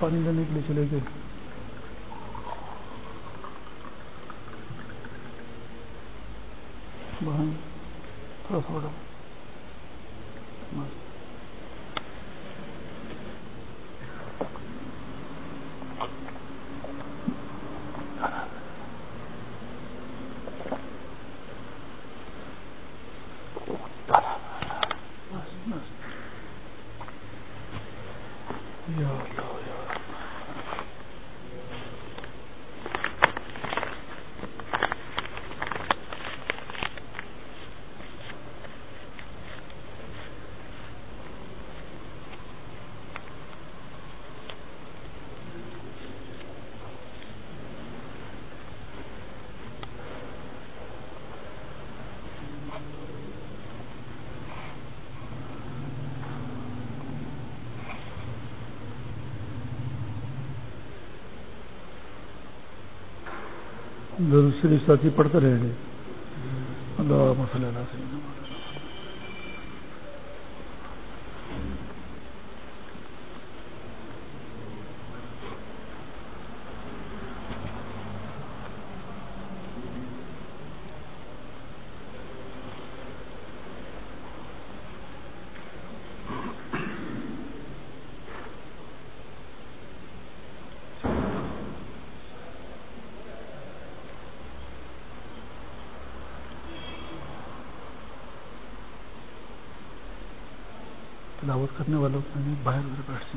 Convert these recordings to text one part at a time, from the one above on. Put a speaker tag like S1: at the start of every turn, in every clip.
S1: پانی لینے کے لیے چلے گئے تھوڑا تھوڑا شریف ساتھی پڑھتے رہیں گے اللہ مسئلہ اللہ سے کرنے والوں باہر بیٹھ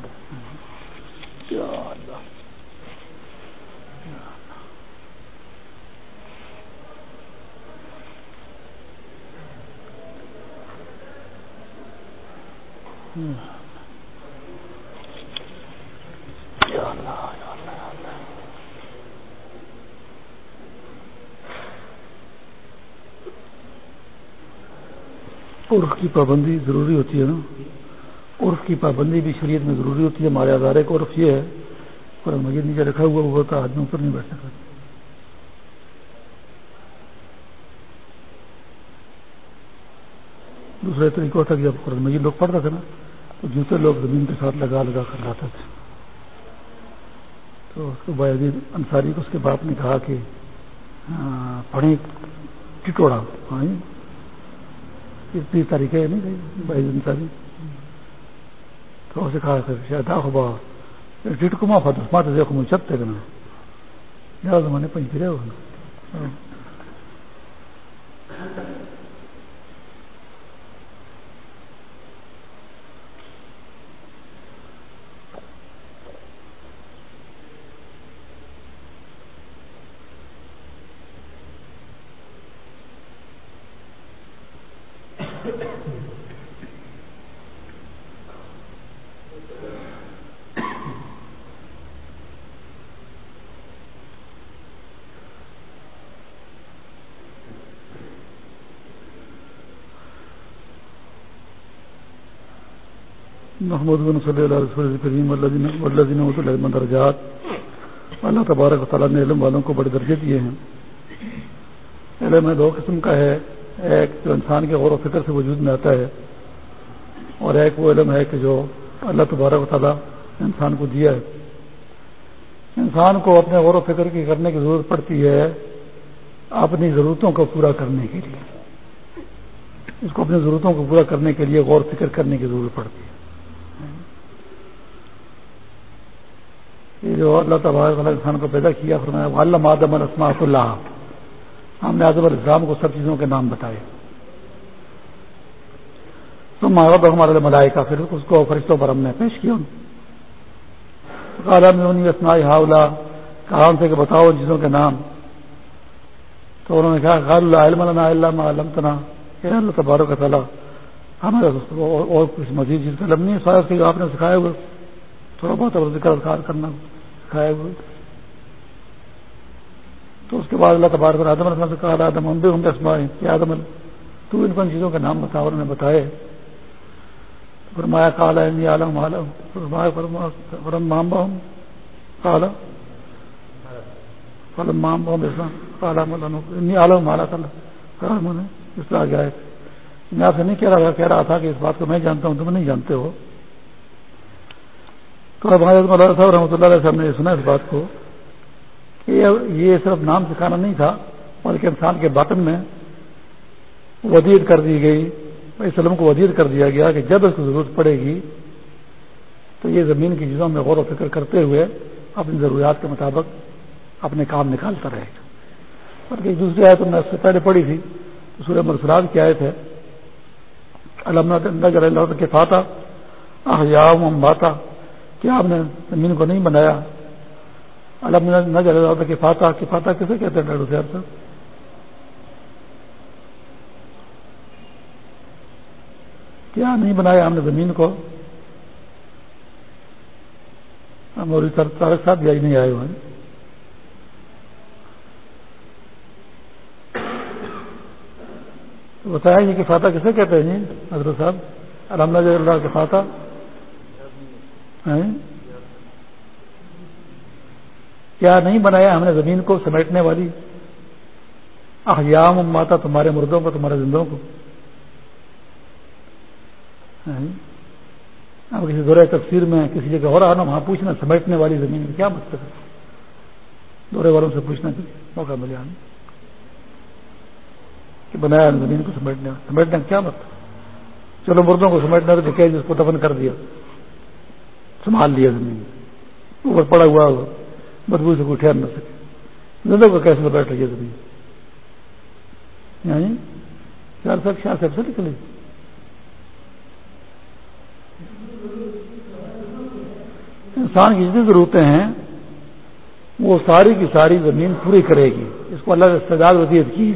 S1: کی پابندی ضروری ہوتی ہے نا؟ عرف کی پابندی بھی شریعت میں ضروری ہوتی ہے، ہمارے ادارے کا عرف یہ ہے۔ قرآن مجید نیچے رکھا ہوا، وہ ہوتا آدمی اوپر نہیں بیٹھ سکتا دوسرا طریقہ تھا کہ جب قرآن مجید لوگ پڑھتے تھے نا، تو جوتے لوگ زمین کے ساتھ لگا لگا کر لاتے تھے۔ تو اس کو باعث انصاری کو اس کے باپ نے کہا کہ ہاں، پڑھیں ٹٹوڑا ہاں، ہاں تاریخ ہے نہیں باعث انصاری تو اسے کہا سر شاید آخبا ڈیٹ کو معاف تو ماتے دیکھو مجھے چپتے کہ نا زیادہ زمانے پنچ پھرے ہوگا محمد بن صلی اللہ علیہ کریم اللہ درجات۔ اللہ تبارک و تعالیٰ نے علم والوں کو بڑے درجے دیے ہیں۔ علم ہے دو قسم کا ہے۔ ایک جو انسان کے غور و فکر سے وجود میں آتا ہے، اور ایک وہ علم ہے کہ جو اللہ تبارک و تعالیٰ انسان کو دیا ہے۔ انسان کو اپنے غور و فکر کی کرنے کی ضرورت پڑتی ہے اپنی ضرورتوں کو پورا کرنے کے لیے۔ اس کو اپنی ضرورتوں کو پورا کرنے کے لیے غور فکر کرنے کی ضرورت پڑتی ہے۔ یہ جو اللہ تبارک اللہ انسان کو پیدا کیا، فرمایا علم آدم الاسماء اللہ ہم نے آدم الاسلام کو سب چیزوں کے نام بتائے۔ تم محرب ہمارے ملائے کا پھر اس کو فرشتوں پر ہم نے پیش کیا۔ عالم اسماء ہاؤلا کہا ان سے کہ بتاؤ چیزوں کے نام۔ تو انہوں نے کہا غال اللہ علم اللہ علم تنا اللہ تبارک تعالیٰ ہمیں اور کچھ مزید چیز کا علم نہیں ہے سارا آپ نے سکھایا ہوئے۔ تھوڑا بہت ذکر اذکار کرنا۔ سکھائے ہوئے تو اس کے بعد اللہ تبارک آدم السلام سے کہا آدم ہم بھی ہوں اسمائے کہ آدم. تو ان کو ان چیزوں کے نام بتا اور انہیں بتائے۔ فرمایا کالا انی عالم عالم فرمایا فرم ہوں کالا فلمام عالم مالا کالا نے، اس طرح گیا میں آپ سے نہیں کہہ رہا کہہ رہا تھا کہ اس بات کو میں جانتا ہوں، تم نہیں جانتے ہو۔ تو اب مولانا صاحب رحمۃ اللہ علیہ صاحب نے سنا اس بات کو کہ یہ صرف نام سکھانا نہیں تھا، بلکہ انسان کے باطن میں ودیت کر دی گئی اس علم کو ودیت کر دیا گیا کہ جب اس کو ضرورت پڑے گی تو یہ زمین کی چیزوں میں غور و فکر کرتے ہوئے اپنی ضروریات کے مطابق اپنے کام نکالتا رہے گا۔ بلکہ ایک دوسری آیت میں اس سے پہلے پڑھی تھی تو سورہ مرسلات کی آیت ہے۔ اللہ کے فاتح احیام باتا کیا آپ نے زمین کو نہیں بنایا۔ الحمد اللہ کے فاتح کی فاتح کسے کہتے ہیں ڈاکٹر صاحب صاحب؟ کیا نہیں بنایا ہم نے زمین کو؟ اور تارک صاحب بھی نہیں آئے ہوئے بتایا جی کہ فاتح کسے کہتے ہیں جی حضرت صاحب؟ الحمد اللہ کے فاتح کیا نہیں بنایا ہم نے زمین کو سمیٹنے والی؟ احیام ماتا تمہارے مردوں کو، تمہارے زندوں کو۔ اب کسی دورے تفسیر میں کسی جگہ ہو رہا نا وہاں پوچھنا، سمیٹنے والی زمین کیا مطلب ہے؟ دورے والوں سے پوچھنا موقع ملے ہمیں۔ کہ بنایا زمین کو سمیٹنے سمیٹنے کیا مطلب؟ چلو مردوں کو سمیٹنے کہ جس کو دفن کر دیا۔ سنبھال لیا زمین۔ اوپر پڑا ہوا بدبو سے کوئی ٹھہر نہ سکے۔ زندہ کو کیسے بیٹھ رہی ہے زمین؟ یعنی چار سب شاہ سے نکلے انسان کی جتنی ضرورتیں ہیں، وہ ساری کی ساری زمین پوری کرے گی۔ اس کو اللہ نے استداد وزیت کی۔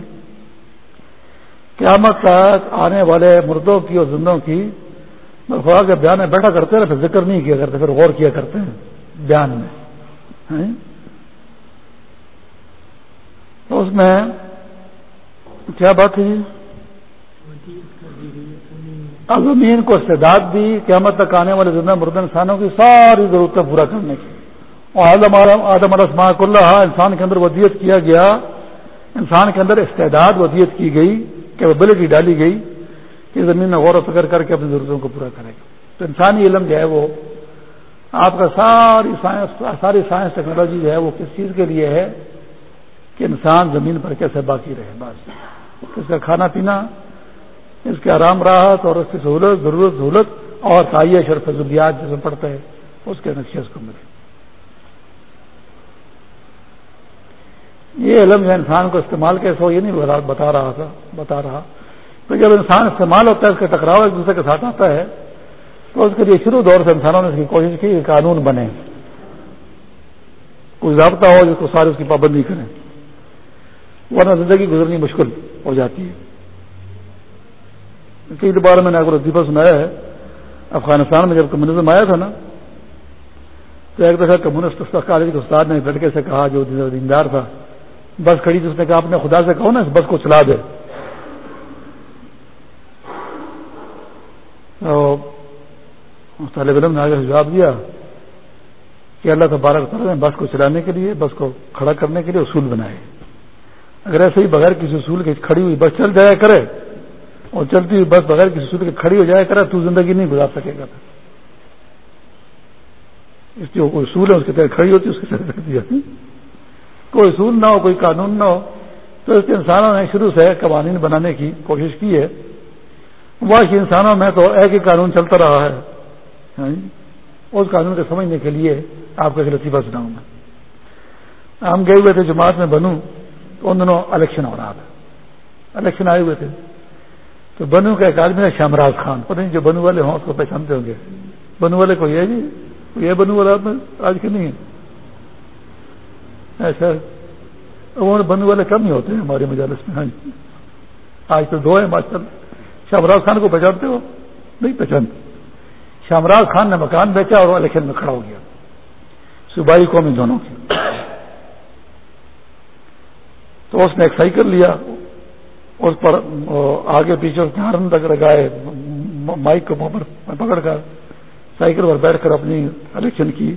S1: قیامت تک آنے والے مردوں کی اور زندوں کی خدا کے بیان میں بیٹھا کرتے ہیں پھر ذکر نہیں کیا کرتے، پھر غور کیا کرتے ہیں بیان میں ہاں؟ تو اس میں کیا بات ہے زمین کو استعداد دی، قیامت تک آنے والے زندہ مرد انسانوں کی ساری ضرورتیں پورا کرنے کی۔ اور آدم آدم علیہ اللہ، انسان کے اندر ودیت کیا گیا، انسان کے اندر استعداد ودیت کی گئی کیپبلٹی ڈالی گئی۔ کہ زمین میں غور و فکر کر کے اپنی ضرورتوں کو پورا کرے گا تو انسانی علم جو ہے وہ آپ کا ساری سائنس ساری سائنس ٹیکنالوجی جو ہے وہ کس چیز کے لیے ہے کہ انسان زمین پر کیسے باقی رہے؟ بس۔ اس کا کھانا پینا، اس کے آرام راحت اور اس کی سہولت، ضرورت، سہولت اور تائیہ، شرف، ضروریات جسے پڑتا ہے اس کے نقشے اس کو ملے۔ یہ علم جو انسان کو استعمال کیسے ہو، یہ نہیں بتا رہا تھا، بتا رہا۔ تو جب انسان استعمال ہوتا ہے، اس کا ٹکراؤ ایک دوسرے کے ساتھ آتا ہے، تو اس کے لیے شروع دور سے انسانوں نے اس کی کوشش کی کہ قانون بنے۔ کوئی ضابطہ ہو جس کو سارے اس کی پابندی کریں۔ ورنہ زندگی گزرنی مشکل ہو جاتی ہے۔ کئی بار میں نے آپ کو لطیفہ سنایا ہے، افغانستان میں جب کمیونزم آیا تھا نا، تو ایک دفعہ کمیونسٹ کالج کے استاد نے لڑکے سے کہا جو دیندار تھا، بس کھڑی تھی، اس نے کہا اپنے خدا سے کہو نا، اس بس کو چلا دے۔ طالب علم نے آگے جواب دیا کہ اللہ تبارک تعالیٰ نے بس کو چلانے کے لیے، بس کو کھڑا کرنے کے لیے اصول بنائے۔ اگر ایسے ہی بغیر کسی اصول کے کھڑی ہوئی بس چل جایا کرے، اور چلتی ہوئی بس بغیر کسی سود کے کھڑی ہو جائے کرا تو زندگی نہیں گزار سکے گا۔ اس کی کوئی اصول ہے، اس کے تحت کھڑی ہوتی ہے، اس کے تحت رکھ دیا۔ کوئی اصول نہ ہو، کوئی قانون نہ ہو، تو اس کے انسانوں نے شروع سے قوانین بنانے کی کوشش کی ہے۔ واقعی انسانوں میں تو ایک ہی قانون چلتا رہا ہے۔ ہاں جی؟ اس قانون کو سمجھنے کے لیے آپ کو ایک لطیفہ سناؤں گا۔ ہم گئے ہوئے تھے جماعت میں بنوں تو ان دنوں الیکشن ہو رہا تھا۔ الیکشن آئے ہوئے تھے۔ تو بنو کا ایک آدمی ہے شامراج خان، پتہ نہیں جو بنو والے ہوں، اس کو پہچانتے ہوں گے۔ بنو والے کو یہ جی؟ یہ بنو والا آج کے نہیں۔ ہے ایسا وہ بنو والے کم ہی ہوتے ہیں ہمارے مجالس میں ہاں جی۔ آج تو دو ہیں ماسٹر شامراج خان کو پہچانتے ہو؟ نہیں پہچانتے۔ شامراج خان نے مکان بیچا اور الیکشن میں کھڑا ہو گیا۔ صوبائی قومی دونوں کی۔ تو اس نے ایک سائیکل لیا۔ اس پر آگے پیچھے اس نے ہارن تک لگائے۔ مائک کو پر پکڑ کر سائیکل پر بیٹھ کر اپنی الیکشن کی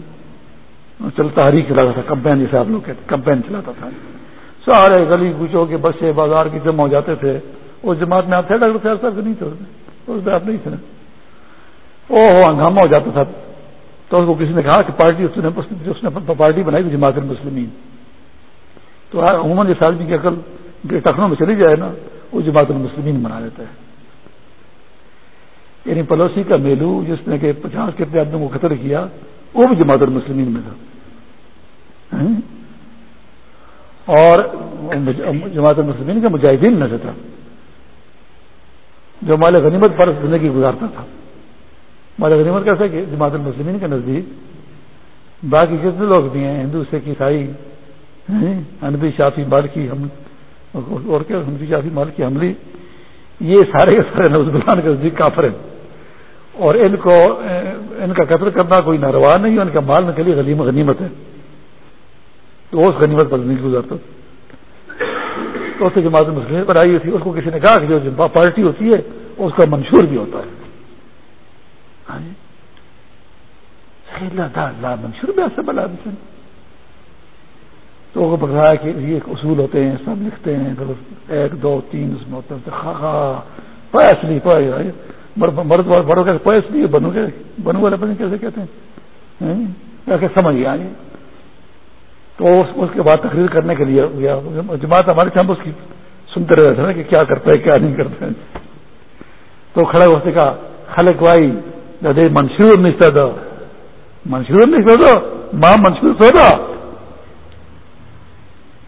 S1: چل تحریک چلاتا تھا۔ کمپین جیسے آپ لوگ کہتے کمپین چلاتا تھا۔ سارے گلی گوچوں کے بسے بازار کی جمع ہو جاتے تھے۔ اس جماعت میں آپ تھے، ڈاکٹر صاحب صاحب نہیں تھے، اس میں آپ نہیں تھے او ہو ہنگامہ ہو جاتا تھا۔ تو اس کو کسی نے کہا کہ پارٹی اس نے پارٹی بنائی تھی جماعت المسلمین۔ تو عموماً اس آدمی کی عقل ٹخنوں میں چلی جائے نا، وہ جماعت المسلمین بنا لیتا ہے۔ یعنی پلوسی کا میلو جس نے کہ پچاس کتنے آدمیوں کو قتل کیا، وہ بھی جماعت المسلمین میں تھا۔ اور جماعت المسلمین کا مجاہدین میں سے تھا۔ جو مال غنیمت پر زندگی گزارتا تھا۔ مال غنیمت کیسے کہ جماعت المسلمین کے نزدیک باقی کتنے لوگ بھی ہیں، ہندو سکھ عیسائی انبی شافی، مالکی، ہم، اور کیا، ہندو، شافی، مالکی، حملی، یہ سارے کے سارے نوز کے نزدیک کافر ہیں۔ اور ان کو، ان کا قتل کرنا کوئی ناروا نہیں ہے، ان کا مال نکلی غنیمت غنیمت ہے۔ تو اس غنیمت پر نہیں گزارتا تو اس سے جماعت مسلم پر آئی تھی، اس کو کسی نے کہا کہ جو پارٹی ہوتی ہے، اس کا منشور بھی ہوتا ہے۔ ہاں جی۔ منشور بھی ایسا بلا تو وہ بتایا کہ یہ اصول ہوتے ہیں سب لکھتے ہیں ایک، دو، تین، اس میں ہوتے ہیں پیس نہیں پائے مرد بڑوں کا پیس نہیں بنو کے بنو والے بنے کیسے کہتے ہیں؟ ہاں جی۔ سمجھ گیا تو اس کے بعد تقریر کرنے کے لیے جماعت ہمارے ہم اس کی سنتے رہے تھے نا کہ کیا کرتا ہے، کیا نہیں کرتا ہے۔ تو کھڑا ہوتے کا خلق وائی دے منشور نہیں دو منشور نہیں دو ماں منشور سو دو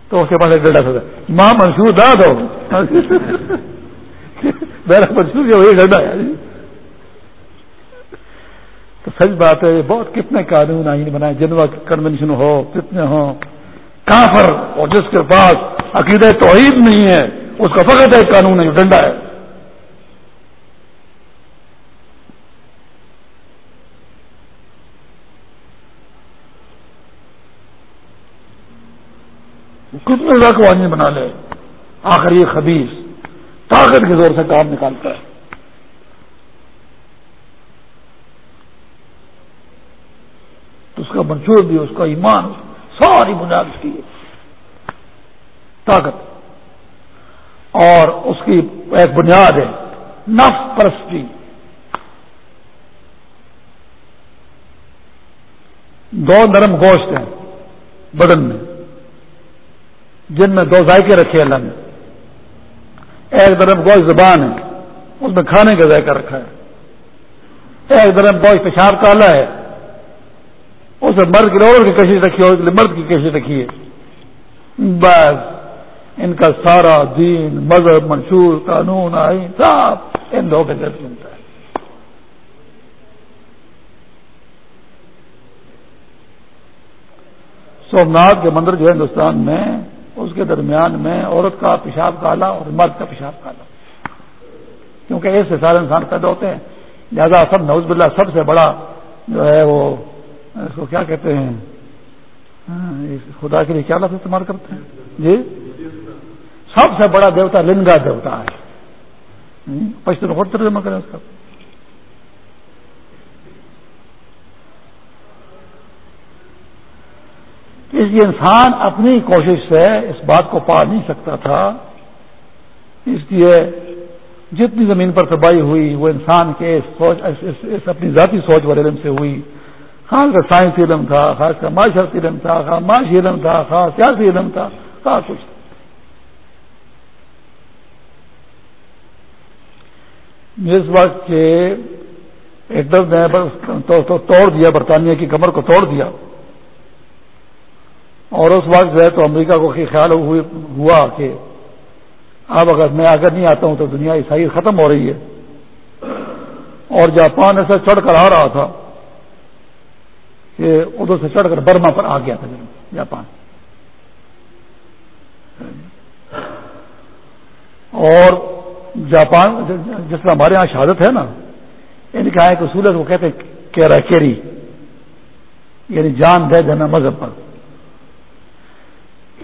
S1: تو اس کے پاس ایک ڈنڈا سودا۔ ماں منشور دا دو میرا منشور جو وہی ڈنڈا ہے۔ تو سچ بات ہے بہت کتنے قانون آئین بنائے، جنوا کنونشن ہو کتنے ہوں، کافر اور جس کے پاس عقید توحید نہیں ہے، اس کا فقط ایک قانون ہے ڈنڈا ہے۔ کتنے قوانین بنا لے، آخر یہ خبیص طاقت کے زور سے کام نکالتا ہے۔ اس کا منشور بھی اس کا ایمان ساری بنیاد اس کی طاقت۔ اور اس کی ایک بنیاد ہے، نفس پرستی۔ دو نرم گوشت ہیں بدن میں، جن میں دو ذائقے رکھے اللہ نے۔ ایک نرم گوشت زبان ہے، اس میں کھانے کا ذائقہ رکھا ہے۔ ایک نرم گوشت پیشاب کالا ہے اسے مرد کی عورت کی کشش رکھی اور مرد کی کشش رکھی ہے۔ بس، ان کا سارا دین، مذہب منشور، قانون، آئین، سب ان دو کے جلد سنتا ہے۔ سومناتھ کے مندر جو ہے ہندوستان میں، اس کے درمیان میں عورت کا پیشاب کالا اور مرد کا پیشاب کالا۔ کیونکہ ایسے سارے انسان پیدا ہوتے ہیں۔ لہذا سب نوز باللہ سب سے بڑا جو ہے وہ اس کو کیا کہتے ہیں؟ خدا کے لیے کیا لفظ استعمال کرتے ہیں؟ جی؟ سب سے بڑا دیوتا لنگا دیوتا ہے۔ پشتون خود ترجمہ کریں اس کا۔ اس لیے انسان اپنی کوشش سے اس بات کو پا نہیں سکتا تھا۔ اس لیے جتنی زمین پر تباہی ہوئی، وہ انسان کے سوچ اس اپنی ذاتی سوچ والے علم سے ہوئی۔ خاص کا سائنس علم تھا خاص کا معاشرتی علم تھا خاص معاشی علم تھا خاص سیاسی علم تھا خاص کچھ تھا۔ جس وقت کے ایک دم نے توڑ دیا، برطانیہ کی کمر کو توڑ دیا۔ اور اس وقت جو ہے تو امریکہ کو خیال ہوا کہ اب اگر میں اگر نہیں آتا ہوں تو دنیا عیسائی ختم ہو رہی ہے۔ اور جاپان ایسا چڑھ کر آ رہا تھا۔ ادھر سے چڑھ کر برما پر آ گیا تھا جاپان۔ اور جاپان، جس طرح ہمارے یہاں شہادت ہے نا، ان کا ایک اصول ہے، وہ کہتے ہیں کیرا کیری یعنی جان دے دینا مذہب پر۔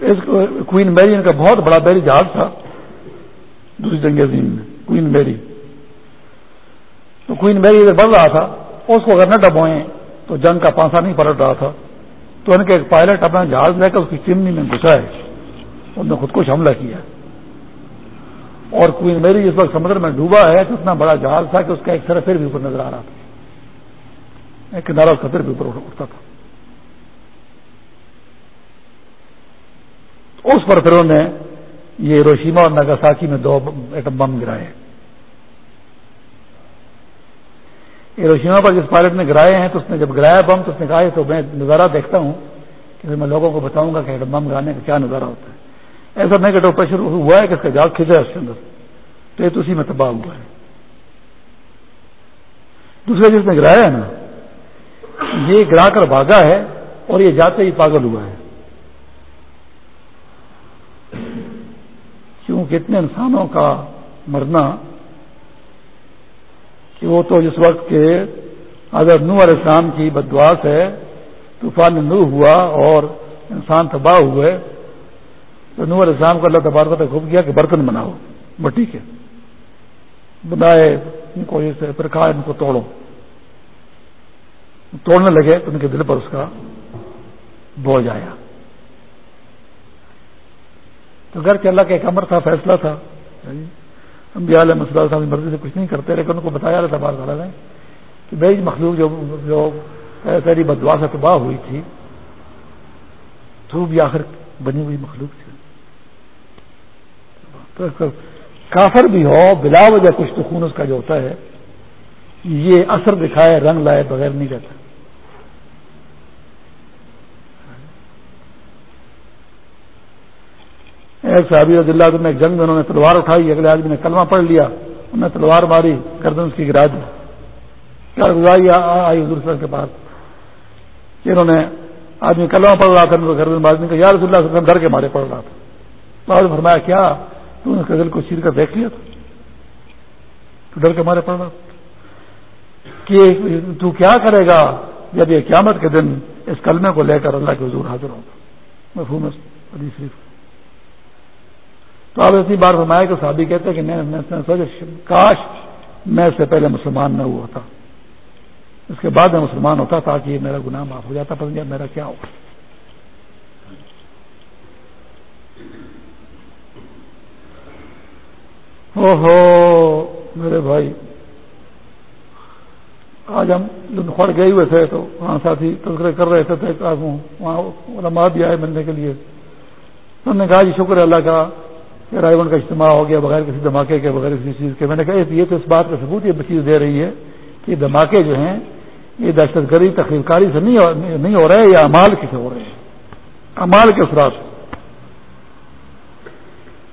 S1: اس کوئن میری، ان کا بہت بڑا بیری جہاز تھا، دوسری جنگ عظیم میں کوئن میری۔ تو کوئن میری ادھر بڑھ رہا تھا، اس کو اگر نہ ڈبوئیں تو جنگ کا پانسا نہیں پلٹ رہا تھا۔ تو ان کا ایک پائلٹ اپنا جہاز لے کر اس کی چمنی میں گھسا ہے۔ انہوں نے خود کو حملہ کیا۔ اور کوئن میری جس وقت سمندر میں ڈوبا ہے تو اتنا بڑا جہاز تھا کہ اس کا ایک سر پھر بھی اوپر نظر آ رہا تھا۔ ایک کنارا اس کا پھر بھی اوپر اٹھتا تھا۔ اس پر پھر انہوں نے یہ روشیما اور نگاساکی میں دو ایٹم بم گرائے۔ ہیروشیما پر جس پائلٹ نے گرائے ہیں، تو اس نے جب گرایا بم، تو اس نے کہا ہے تو میں نظارہ دیکھتا ہوں کہ میں لوگوں کو بتاؤں گا کہ بم گرانے کا کیا نظارہ ہوتا ہے۔ ایسا نہیں کہ پریشر ہوا ہے کہ اس کا جاگ کھینچا ہے اس کے اندر۔ تو یہ تو اسی میں تباہ ہوا ہے۔ دوسرے جس نے گرایا ہے نا، یہ گرا کر بھاگا ہے اور یہ جاتے ہی پاگل ہوا ہے۔ کیونکہ اتنے انسانوں کا مرنا کہ وہ تو جس وقت کے اگر نو علیہ السلام کی بدواس ہے طوفان نو ہوا اور انسان تباہ ہوئے، تو نو علیہ السلام کو اللہ تبارک نے خوب کیا کہ برتن بناؤ، مٹی کے۔ بنائے، ان کو پھر کہا ان کو توڑو۔ توڑنے لگے، تو ان کے دل پر اس کا بوجھ آیا۔ تو گھر کے اللہ کا ایک امر تھا، فیصلہ تھا۔ ہم علیہ مسئلہ صاحب مرضی سے کچھ نہیں کرتے، لیکن ان کو بتایا رہتا بار تعالیٰ نے کہ بھائی مخلوق جو جو تیری بدوا سے تباہ ہوئی تھی، تو بھی آخر بنی ہوئی مخلوق تھی۔ کافر بھی ہو، بلا وجہ کچھ تو خون اس کا جو ہوتا ہے، یہ اثر دکھائے، رنگ لائے بغیر نہیں رہتا۔ ایک صحابی رضی اللہ نے ایک جنگ میں انہوں نے تلوار اٹھائی، اگلے آدمی نے کلمہ پڑھ لیا، انہوں نے تلوار ماری، گردن اس کی گرا دی۔ کیا گزاری آئی حضور صلی اللہ کے پاس۔ کہ انہوں نے آدمی کلمہ پڑھ رہا تھا گردن بازی کا یار رسول اللہ صلی وسلم ڈر کے مارے پڑھ رہا تھا۔ بعد فرمایا، کیا؟ تو نے دل کو چیر کر دیکھ لیا تھا۔ تو ڈر کے مارے پڑھ رہا کہ تو کیا کرے گا؟ جب یہ قیامت کے دن اس کلمے کو لے کر اللہ کے حضور حاضر ہوگا مفہوم حدیث شریف۔ تو آپ اتنی بار فرمایا کہ صحابی کہتے ہیں کہ میں سوچا کاش میں سے پہلے مسلمان نہ ہوا تھا اس کے بعد میں مسلمان ہوتا تاکہ یہ میرا گناہ معاف ہو جاتا پر میرا کیا ہوگا۔ او ہو میرے بھائی، آج ہم خور گئے ہوئے تھے تو وہاں ساتھی تذکرے کر رہے تھے وہاں علماء بھی آئے ملنے کے لیے۔ انہوں نے کہا جی شکر اللہ کا کہ رائے کا اجتماع ہو گیا، بغیر کسی دھماکے کے، بغیر کسی چیز کے۔ میں نے کہا، یہ تو اس بات کا ثبوت، یہ چیز دے رہی ہے کہ دھماکے جو ہیں، یہ دہشت گردی تقریر کاری سے نہیں ہو رہے، یا امال کسے ہو رہے ہیں۔ امال کے اثرات۔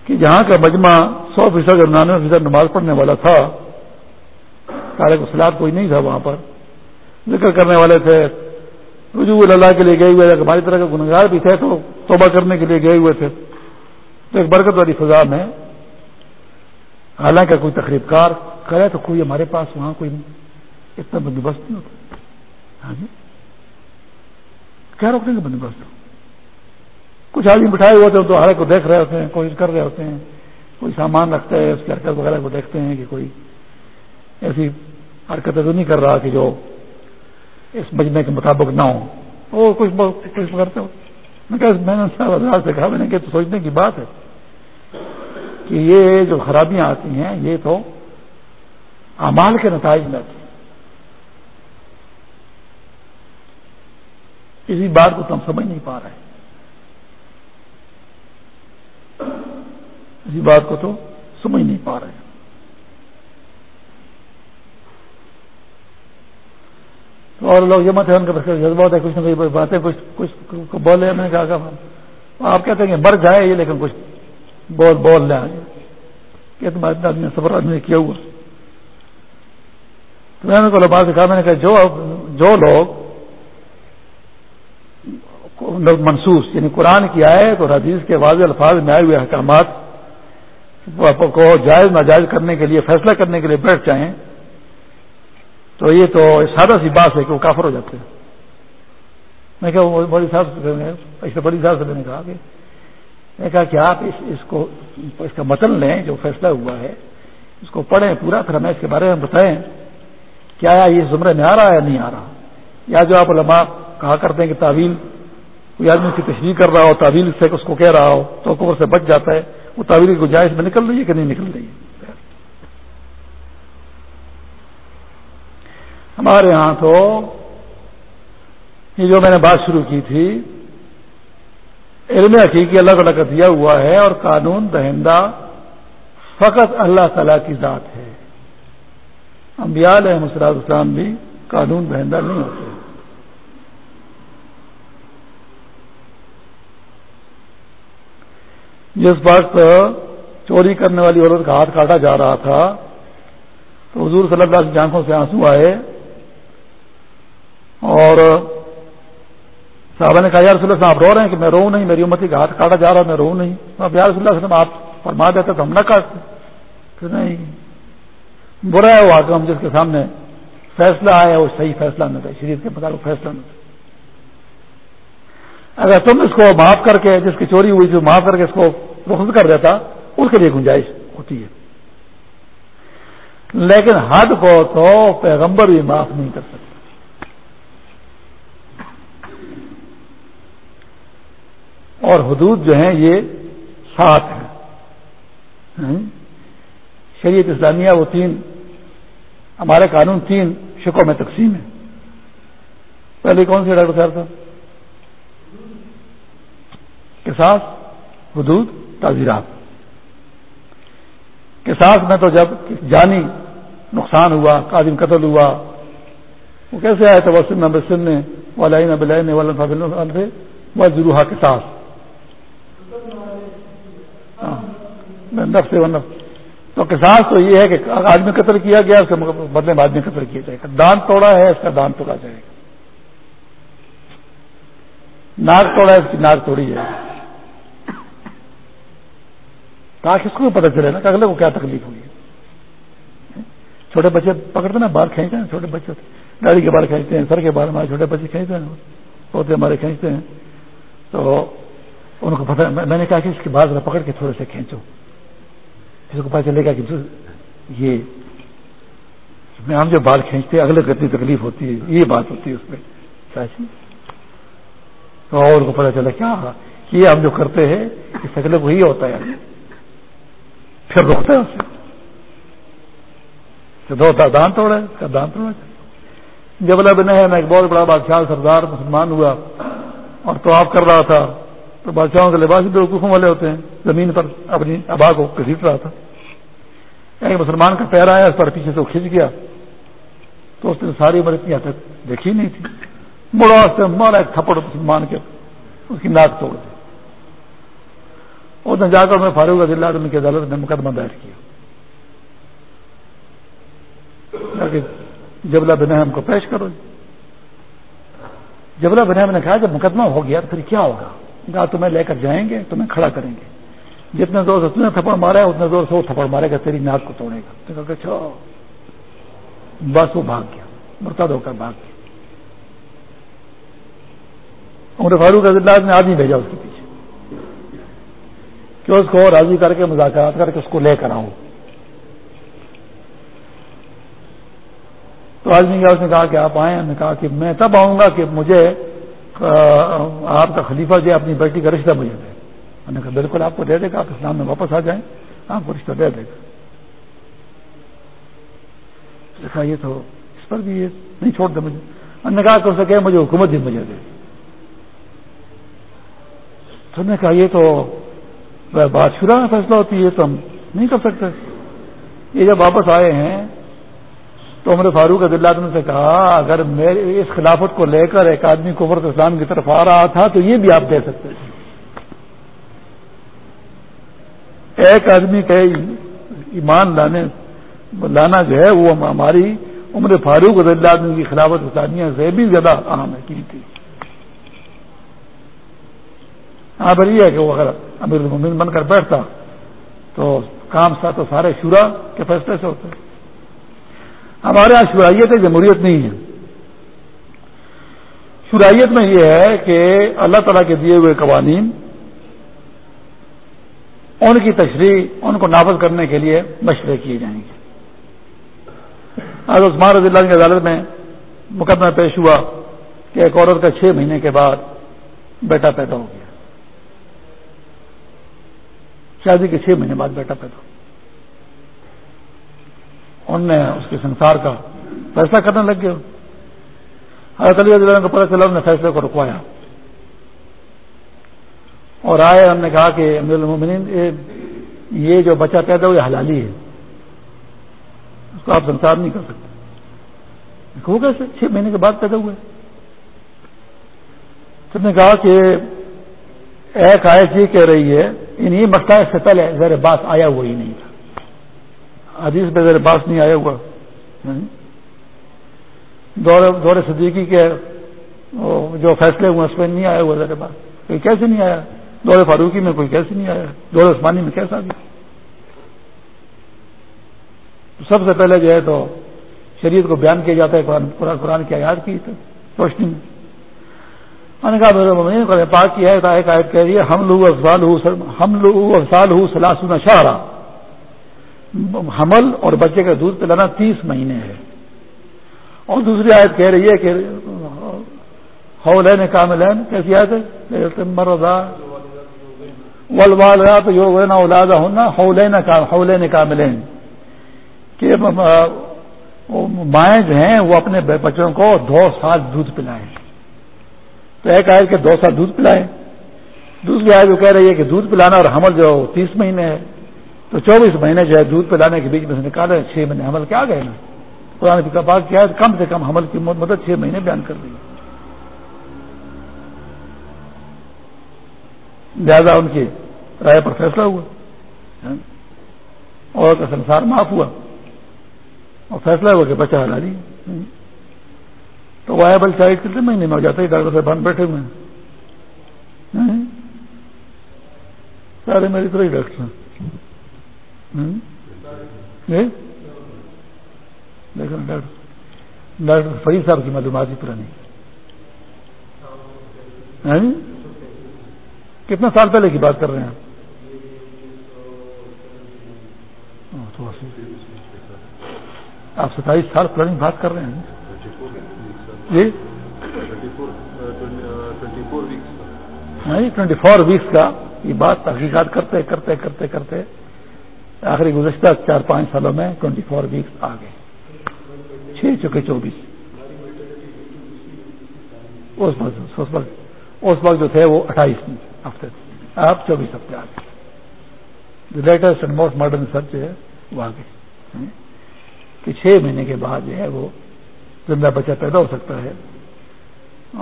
S1: کہ جہاں کا مجمع سو فیصد ننانوے فیصد نماز پڑھنے والا تھا تارے کو کوئی نہیں تھا وہاں پر۔ ذکر کرنے والے تھے، رجوع اللہ کے لیے گئے ہوئے تھے، ہماری طرح کے گنگار بھی تھے، تو توبہ کرنے کے لیے گئے ہوئے تھے۔ تو ایک برکت والی فضا میں حالانکہ کوئی تقریب کار کرے تو کوئی ہمارے پاس وہاں کوئی اتنا بندوبست نہیں ہوتا۔ ہاں جی؟ کیا روکنے کا بندوبست کچھ آدمی بٹھائے ہوتے ہیں، تو ہر کو دیکھ رہے ہوتے ہیں، کوشش کر رہے ہوتے ہیں، کوئی سامان رکھتا ہے اس کی حرکت وغیرہ کو دیکھتے ہیں کہ کوئی ایسی حرکتیں تو نہیں کر رہا کہ جو اس مجمے کے مطابق نہ ہو وہ کچھ کچھ کرتے ہو میں نے سے کہا، میں نے کہ سوچنے کی بات ہے۔ کہ یہ جو خرابیاں آتی ہیں، یہ تو امال کے نتائج میں آتی اسی بات کو تو ہم سمجھ نہیں پا رہے۔ اسی بات کو تو سمجھ نہیں پا رہے۔ تو اور لوگ جمع تھے ان کا جذبہ ہوتا ہے، کچھ نہ کوئی باتیں، کچھ کچھ بولے، میں نے کہا آپ کہتے ہیں کہ مر جائے یہ، لیکن کچھ بول بول لیں کہ تمہارے آدمی سفر آدمی نے کیا ہوا؟ تو میں نے کو بات کہا میں نے کہا جو جو لوگ منسوس یعنی قرآن کی آئے تو حدیث کے واضح الفاظ میں آئے ہوئے احکامات کو جائز ناجائز کرنے کے لیے، فیصلہ کرنے کے لیے بیٹھ جائیں، تو یہ تو سادہ سی بات ہے کہ وہ کافر ہو جاتے ہیں۔ میں کہا بڑی صاحب ایسے بڑی صاحب سے میں نے کہا کہ میں کہا کہ آپ اس اس کو، اس کا متن لیں جو فیصلہ ہوا ہے، اس کو پڑھیں پورا، پھر ہمیں اس کے بارے میں بتائیں کیا یہ زمرے میں آ رہا ہے یا نہیں آ رہا؟ یا جو آپ علماء کہا کرتے ہیں کہ تعویل، کوئی آدمی کی تشریح کر رہا ہو، تعویل سے اس کو کہہ رہا ہو، تو کفر سے بچ جاتا ہے، وہ تعویل کی گنجائش میں نکل رہی ہے کہ نہیں نکل رہی ہے؟ ہمارے یہاں تو یہ جو میں نے بات شروع کی تھی علم حقیقی اللہ تعالیٰ کا دیا ہوا ہے اور قانون دہندہ فقط اللہ تعالیٰ کی ذات ہے۔ انبیاء علیہ مسرات اسلام بھی قانون دہندہ نہیں ہوتے۔ جس وقت چوری کرنے والی عورت کا ہاتھ کاٹا جا رہا تھا، تو حضور صلی اللہ کی آنکھوں سے آنسو آئے اور صاحبہ نے کہا یار صلی اللہ آپ رو رہے ہیں کہ میں رو نہیں، میری امتی کا ہاتھ کاٹا جا رہا میں رو نہیں. اب یار صلی اللہ وسلم آپ فرما دیتے تو ہم نہ کاٹتے۔ کہ نہیں۔ برا ہے وہ آگے ہم جس کے سامنے فیصلہ آیا وہ صحیح فیصلہ نہ تھا شریف کے مطابق فیصلہ نہ تھا۔ اگر تم اس کو معاف کر کے، جس کی چوری ہوئی تھی، معاف کر کے اس کو رخصت کر دیتا، اس کے لیے گنجائش ہوتی ہے۔ لیکن حد کو تو پیغمبر بھی معاف نہیں کر سکتا۔ اور حدود جو ہیں یہ سات ہیں۔ شریعت اسلامیہ وہ تین، ہمارے قانون تین شکوں میں تقسیم ہے پہلے کون سی ڈاکٹر صاحب صاحب قصاص، حدود، تعزیرات۔ قصاص میں تو جب جانی نقصان ہوا قادم قتل ہوا، وہ کیسے آئے تو وسلم نمبر سن نے والن سے وہ ضرور قصاص نفس و نفس۔ تو قصاص تو یہ ہے کہ آدمی قتل کیا گیا، اس کے بدلے میں آدمی قتل کیا جائے گا۔ دان توڑا ہے، اس کا دان توڑا جائے گا۔ ناک توڑا ہے، اس کی ناک توڑی جائے گی۔ کس کو پتہ چلے نا کہ اگلے کو کیا تکلیف ہوئی چھوٹے بچے پکڑتے نا بال کھینچتے ہیں، چھوٹے بچے گاڑی کے بال کھینچتے ہیں، سر کے بال ہمارے چھوٹے بچے کھینچتے ہیں۔ پوتے ہمارے کھینچتے ہیں۔ تو ان کو پتہ میں نے کہا کہ اس کے بعد پکڑ کے تھوڑے سے کھینچو۔ کسی کو پتا چلے گا کہ یہ میں ہم جو بال کھینچتے ہیں، اگلے کو اتنی تکلیف ہوتی ہے، یہ بات ہوتی ہے اس پہ تو اور کو پتا چلا کیا یہ ہم جو کرتے ہیں، اس اگلے کو ہی ہوتا ہے۔ پھر رکتا ہے اسے۔ دو دان توڑا ہے دان توڑا جب اللہ بنا ہے میں ایک بہت بڑا بادشاہ سردار، مسلمان ہوا۔ اور تو آپ کر رہا تھا۔ تو بادشاہوں کے لباس بھی رقوفوں والے ہوتے ہیں۔ زمین پر اپنی ابا کو کسیٹ رہا تھا۔ ایک مسلمان کا پیر آیا، اس پر پیچھے سے وہ کھینچ گیا۔ تو اس نے ساری عمر اتنی حد تک دیکھی نہیں تھی۔ مڑا سے مارا ایک تھپڑ مسلمان کے اس کی ناک توڑ دی۔ اس نے جا کر میں فاروق رضی اللہ کی عدالت میں مقدمہ دائر کیا۔ جبلا بنہم کو پیش کرو۔ جبلا بنہم نے کہا، جب مقدمہ ہو گیا تو پھر کیا ہوگا؟ کہا، تمہیں لے کر جائیں گے، تمہیں کھڑا کریں گے۔ جتنے زور سے تمہیں تھپڑ مارا ہے اتنے زور سے وہ تھپڑ مارے گا، تیری ناک کو توڑے گا۔ اچھا بس وہ بھاگ گیا مرتاد ہو کر بھاگ گیا۔ عمر فاروق رضی اللہ نے آدمی بھیجا اس کے پیچھے کہ اس کو راضی کر کے، مذاکرات کر کے اس کو لے کر آؤں۔ تو آدمی کیا، اس نے کہا کہ آپ آئے نے کہا کہ میں تب آؤں گا کہ مجھے آپ کا خلیفہ جو اپنی بیٹی کا رشتہ مجھے دے۔ میں نے کہا، بالکل آپ کو دے دے گا، آپ اسلام میں واپس آ جائیں۔ ہاں، آپ کو رشتہ دے دے گا۔ کہا، یہ تو اس پر بھی یہ نہیں چھوڑ دے مجھے۔ نے کہا کہ اسے کہ مجھے حکومت بھی مجھے دے۔ تو نے کہا، یہ تو بات شرح میں فیصلہ ہوتی ہے تو ہم نہیں کر سکتے۔ یہ جب واپس آئے ہیں، تو عمر فاروق عدل سے کہا، اگر میرے اس خلافت کو لے کر ایک آدمی کفرت اسلام کی طرف آ رہا تھا، تو یہ بھی آپ دے سکتے تھے۔ ایک آدمی کے ایمان لانے، لانا جو ہے وہ ہماری عمر فاروق عدل آدمی کی خلافت اسلامیہ سے بھی زیادہ اہم ہے قیمتی ہاں پر یہ ہے کہ وہ اگر امیر المین بن کر بیٹھتا تو کام سا تو سارے شورا کے فیصلے سے ہوتے۔ ہمارے یہاں شرائیت ہے جمہوریت نہیں ہے۔ شرائیت میں یہ ہے کہ اللہ تعالیٰ کے دیے ہوئے قوانین ان کی تشریح، ان کو نافذ کرنے کے لیے مشورے کیے جائیں گے۔ آج عثمان رضی اللہ کی عدالت میں مقدمہ پیش ہوا کہ ایک عورت کا چھ مہینے کے بعد بیٹا پیدا ہو گیا۔ شادی کے چھ مہینے بعد بیٹا پیدا ان نے اس کے سنسار کا فیصلہ کرنے لگ گیا حضرت علی اللہ کو پتہ چلا، انہوں نے فیصلے کو رکوایا۔ اور آئے ہم نے کہا کہ امیر المومنین یہ جو بچہ پیدا ہوا یہ حلالی ہے۔ اس کو آپ سنسار نہیں کر سکتے۔ ہو کیسے چھ مہینے کے بعد پیدا ہوئے سب نے کہا کہ ایک آیت یہ کہہ رہی ہے یعنی انہیں مسئلہ سے پہلے زیر باس آیا ہوا ہی نہیں تھا۔ حدیث میں زیر باس نہیں آیا ہوا۔ دور صدیقی کے جو فیصلے ہوئے، اس میں نہیں آیا ہوا زیر باس۔ کیسے نہیں آیا؟ دور فاروقی میں کوئی کیسے نہیں آیا، دور عثمانی میں کیسا گیا سب سے پہلے جو ہے تو شریعت کو بیان کیا جاتا ہے، قرآن قرآن کی آیات کی روشنی میں۔ میں نے کہا پاک کی ہے ایک آیت کہہ رہی ہے، ہم لوگ افضال ہم لوگ افضال ہوں سلاسن شاہرا حمل اور بچے کا دودھ پلانا تیس مہینے ہے اور دوسری آیت کہہ رہی ہے کہ، ہولین کاملین، کیسی آیت ہے؟ مرضا۔ ولوال تو یو اولادا ہونا ہولین ہولین کاملین. کہ مائیں جو ہیں، وہ اپنے بچوں کو دو سال دودھ پلائیں۔ تو ایک آئے کہ دو سال دودھ پلائے دوسری آئے جو کہہ رہی ہے کہ دودھ پلانا اور حمل جو تیس مہینے ہے۔ تو چوبیس مہینے جو ہے دودھ پلانے کے بیچ میں سے نکالے چھ مہینے حمل کیا گئے نا؟ قرآن کی کیا ہے کم سے کم حمل کی مدد چھ مہینے بیان کر دی۔ لہذا ان کی رائے پر فیصلہ ہوا۔ اور کا سنسار معاف ہوا۔ اور فیصلہ ہوا کہ بچہ ہلالی تو وائبل چائلڈ کتنے مہینے میں ہو جاتا ہے ڈاکٹر صاحب بند بیٹھے ہوئے ہیں۔ سارے میری طرح ہی ڈاکٹر دیکھو ڈاکٹر۔ ڈاکٹر فرید صاحب کی معلومات ہی پرانی۔ کتنا سال پہلے کی بات کر رہے ہیں آپ؟ ہاں، ستائیس سال پرانی بات کر رہے ہیں۔ جی؟ ٹوینٹی فور ویکس کا یہ بات تحقیقات کرتے کرتے کرتے کرتے آخری گزشتہ چار پانچ سالوں میں ٹوینٹی فور ویکس آ گئے۔ چھ چکے چوبیس۔ اس وقت اس وقت جو تھے وہ اٹھائیس ہفتے تھے۔ آپ چوبیس ہفتے آ گئے latest and most modern research جو ہے وہ آ گئے کہ چھ مہینے کے بعد جو ہے وہ زندہ بچہ پیدا ہو سکتا ہے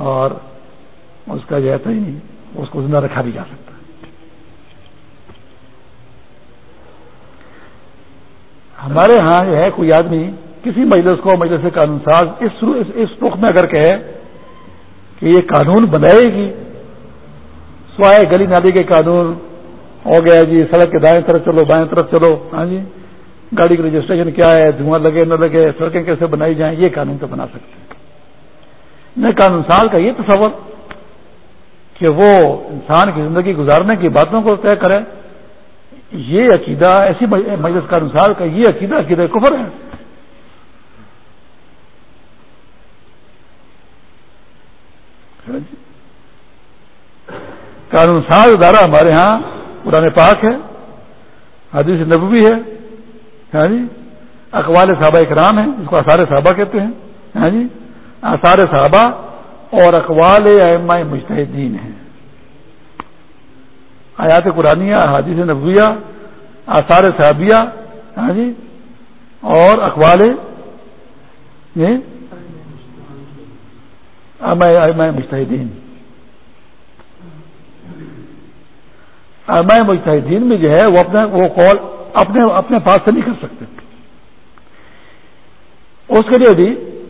S1: اور اس کا جو ہے نہیں، اس کو زندہ رکھا بھی جا سکتا ہے۔ ہمارے ہاں جو ہے کوئی آدمی کسی مجلس کو، مجلس قانون ساز اس اس رخ میں اگر کہے کہ یہ قانون بنائے گی سوائے گلی نالی کے قانون ہو گیا جی سڑک کے دائیں طرف چلو، بائیں طرف چلو ہاں جی گاڑی کا رجسٹریشن کیا ہے، دھواں لگے، نہ لگے، سڑکیں کیسے بنائی جائیں، یہ قانون تو بنا سکتے ہیں۔ میں قانون، سال کا یہ تصور کہ وہ انسان کی زندگی گزارنے کی باتوں کو طے کرے، یہ عقیدہ، ایسی مجلس قانون سال کا یہ عقیدہ عقیدہ کفر ہے۔ قانون ساز ادارہ ہمارے ہاں پرانے پاک ہے، حدیث نبوی ہے ہاں جی؟ اقوال صحابہ اکرام ہیں جس کو آثار صحابہ کہتے ہیں ہاں جی؟ آثار صحابہ اور اقوال ائمہ مشتحدین ہیں۔ آیات قرآن حادث نبویہ، آثار صحابیہ ہاں جی؟ اور اقوال مشتحدین ائمہ مشتحدین میں جو ہے وہ اپنے وہ قول اپنے اپنے پاس سے نہیں کر سکتے۔ اس کے لیے بھی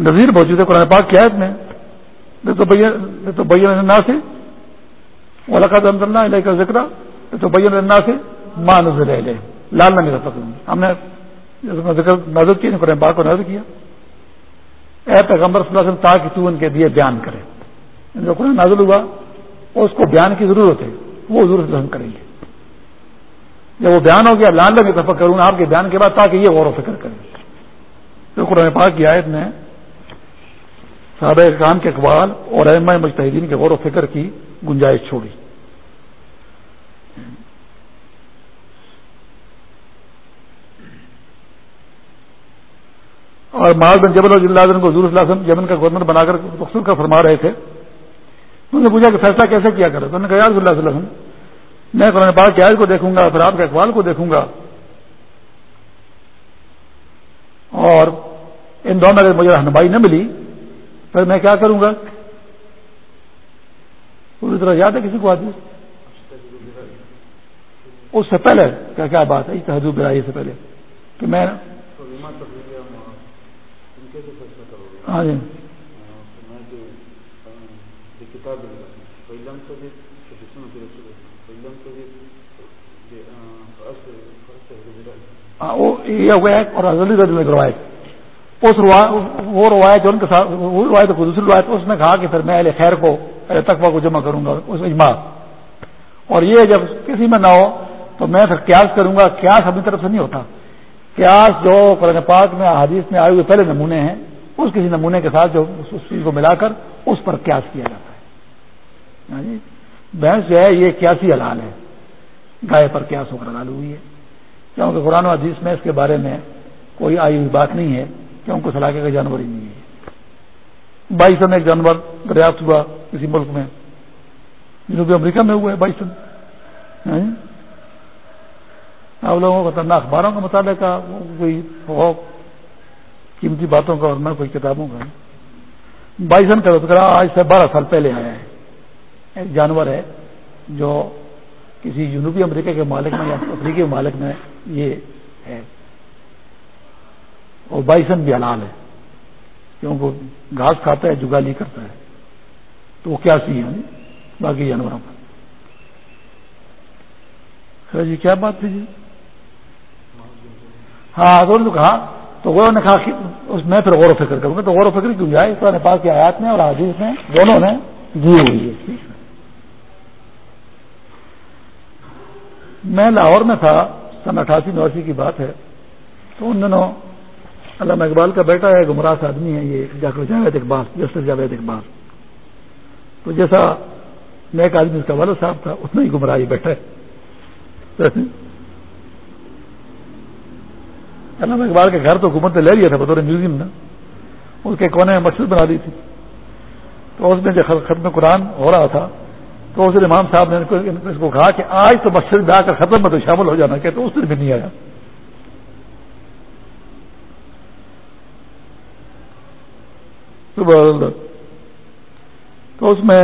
S1: نظیر موجود ہے قرآن پاک کی آیت میں۔ تو بھیا سے ملاقات علیہ کا ذکر تو بھیا سے ماں نظر لے لال نہ میرا پسند ہم نے ذکر نظر کی قرآن پاک کو نظر کیا۔ اے پیغمبر صلی اللہ علیہ وسلم، تاکہ تو ان کے دیے بیان کرے۔ جو قرآن نازل ہوا، اس کو بیان کی ضرورت ہے۔ وہ ضرورت ہم کریں گے۔ جب وہ بیان ہو گیا لال لگے تفق کروں آپ کے بیان کے بعد تاکہ یہ غور و فکر کریں۔ تو قرآن پاک کی آیت میں صحابہ کام کے اقبال اور احمد مجتہدین کے غور و فکر کی گنجائش چھوڑی۔ اور مال بن جبل اللہ کو حضور اللہ وسلم یمن کا گورنر بنا کر مخصوص کا فرما رہے تھے۔ انہوں نے پوچھا کہ فیصلہ کیسے کیا کرے؟ تو انہوں نے کہا یار اللہ وسلم میں قرآن پاک کے آئے کو دیکھوں گا پھر آپ کے اقبال کو دیکھوں گا. اور ان دونوں اگر مجھے رہنمائی نہ ملی پھر میں کیا کروں گا؟ پوری طرح یاد ہے کسی کو آدمی اس سے پہلے کیا کیا بات ہے؟ تحجوب برائی سے پہلے کہ میں ہاں جی۔ یہ ہوا ہے اور روایت اس وہ روایت ان کے ساتھ وہ روایت کو دوسری روایت اس نے کہا کہ پھر میں اہل خیر کو تقوا کو جمع کروں گا، اس اجماع. اور یہ جب کسی میں نہ ہو، تو میں پھر قیاس کروں گا، قیاس اپنی طرف سے نہیں ہوتا. قیاس جو قرآن پاک میں، حدیث میں آئے ہوئے پہلے نمونے ہیں، اس کسی نمونے کے ساتھ جو اس چیز کو ملا کر، اس پر قیاس کیا جاتا ہے. یعنی بحث جو ہے یہ کیاسی حلال ہے۔ گائے پر قیاس ہو کر حلال ہوئی ہے۔ کیونکہ قرآن و حدیث میں اس کے بارے میں کوئی آئی ہوئی بات نہیں ہے کہ ان کو علاقے کا جانور ہی نہیں ہے۔ بائیسن ایک جانور دریافت ہوا کسی ملک میں، جنوبی امریکہ میں ہوا ہے بائیسن۔ یعنی آپ لوگوں کو خطرناک اخباروں کا مطالعہ کا کوئی بہت قیمتی باتوں کا اور نہ کوئی کتابوں کا۔ بائیسن کا تذکرہ آج سے بارہ سال پہلے آیا ہے۔ ایک جانور ہے جو کسی جنوبی امریکہ کے مالک میں یا افریقی مالک میں یہ ہے۔ اور بائیسن بھی حلال ہے۔ کیونکہ گھاس کھاتا ہے، جگالی کرتا ہے۔ تو وہ کیا سی ہے باقی جانوروں کا خیر جی کیا بات تھی جی؟ ہاں تو کہا، تو وہ نے کہا کہ اس میں پھر غور و فکر کروں گا۔ تو غور و فکر کیوں جائے؟ اس نے پاس کی آیات میں اور حدیث میں دونوں نے دی ہوئی ہے۔ میں لاہور میں تھا، سن اٹھاسی، نواسی کی بات ہے، تو ان دنوں علامہ اقبال کا بیٹا ہے، گمراہ آدمی ہے، یہ ڈاکٹر جاوید اقبال جسٹس جاوید اقبال۔ تو جیسا نیک آدمی اس کا والد صاحب تھا، اتنا ہی گمراہی بیٹھا ہے۔ علامہ اقبال کے گھر تو حکومت نے لے لیا تھا بطور میوزیم نے اس کے کونے میں مسجد بنا دی تھی۔ تو اس میں جو ختم قرآن ہو رہا تھا تو اس دن امام صاحب نے اس کو کہا کہ آج تو مسجد میں آ کر ختم میں تو شامل ہو جانا کہ تو اس دن بھی نہیں آیا۔ تو اس میں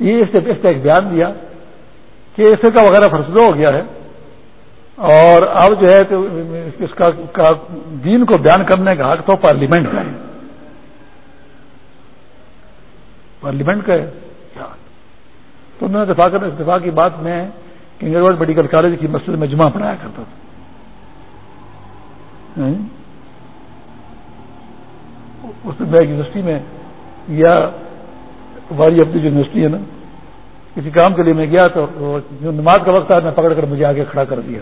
S1: یہ اس نے ایک بیان دیا کہ اس کا وغیرہ فرسدہ ہو گیا ہے اور اب جو ہے تو اس کا دین کو بیان کرنے کا حق تو پارلیمنٹ کا ہے۔ پارلیمنٹ کا ہے۔ تو انہوں نے اتفاق اتفاق کی بات میں کنگروڈ میڈیکل کالج کی مسجد میں جمعہ پڑھایا کرتا تھا۔ ہاں؟ اس میں یونیورسٹی میں یا ہماری اپنی جو یونیورسٹی ہے نا، کسی کام کے لیے میں گیا تو جو نماز کا وقت آیا میں پکڑ کر مجھے آگے کھڑا کر دیا۔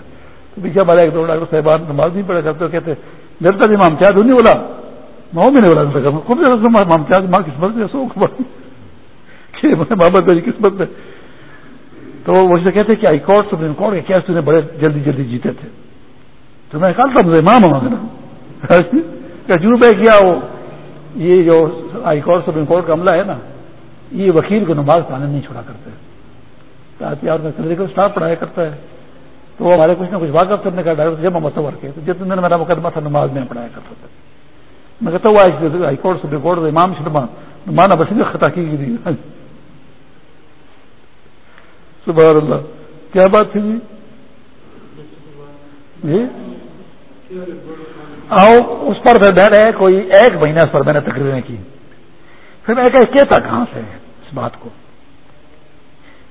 S1: تو پیچھے ہمارا ایک دو ڈاکٹر صاحبان نماز نہیں پڑھا کرتے کہتے جب تک امام چاہ نہیں بولا؟ ماؤں بھی نہیں بولا۔ خوب امام چاہ ماں قسمت محمد میری قسمت میں۔ تو وہ سے کہتے کہ ہائی کورٹ سپریم کورٹ کے کیس نے بڑے جلدی جلدی جیتے تھے۔ تو میں کہا تھا مجھے امام ہوں جنوب کیا وہ، یہ جو ہائی کورٹ سپریم کورٹ کا عملہ ہے نا، یہ وکیل کو نماز پڑھانے نہیں چھوڑا کرتے۔ اسٹاف پڑھایا کرتا ہے۔ تو وہ ہمارے کچھ نہ کچھ واقف کرنے کا ڈائریکٹ جب متصور کے جتنے دن میرا مقدمہ تھا، نماز میں پڑھایا کرتا تھا میں کہتا ہوا ہائی کورٹ سپریم کورٹ امام شرما، مانا بس خطا کی گئی سبحان اللہ۔ کیا بات تھی جی؟, جی؟ آؤ، اس پر پھر میں نے کوئی ایک مہینہ اس پر میں نے تقریریں کی۔ پھر میں کہا کہتا کہاں سے اس بات کو۔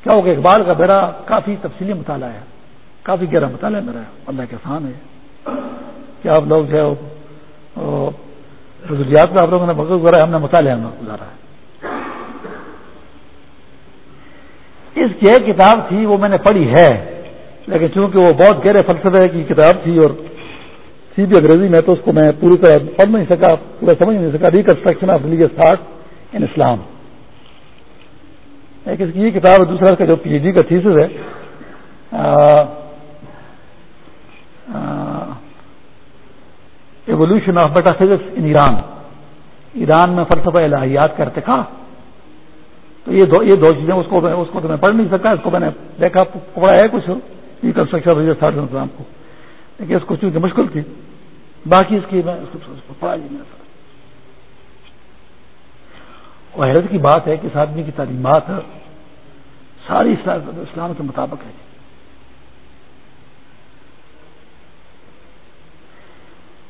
S1: کیا ہوگا، اقبال کا میرا کافی تفصیلی مطالعہ ہے۔ کافی گہرا مطالعہ میرا۔ اللہ کے آسان ہے کیا آپ لوگ جو ہے فضولیات میں آپ لوگوں نے گزارا ہم نے مطالعہ گزارا ہے۔ اس کی ایک کتاب تھی وہ میں نے پڑھی ہے، لیکن چونکہ وہ بہت گہرے فلسفے کی کتاب تھی اور سیدھی انگریزی میں تو اس کو میں پوری طرح پڑھ نہیں سکا، پورا سمجھ نہیں سکا reconstruction of religious thought in Islam ایک اس کی یہ کتاب ہے، دوسرا اس کا جو پی ایچ ڈی کا تھیسس ہے۔ Evolution of metaphysics in Iran Iran میں فلسفہ الہیات کا ارتقا تو یہ دو یہ دو چیزیں اس کو اس کو تو میں پڑھ نہیں سکا، اس کو میں نے دیکھا پڑھا ہے کچھ ریکنسٹرکشن اسلام کو۔ لیکن اس کو چونکہ مشکل تھی، باقی اس کی میں پڑھا جی اور حیرت کی بات ہے کہ اس آدمی کی تعلیمات ساری اسلام کے مطابق ہے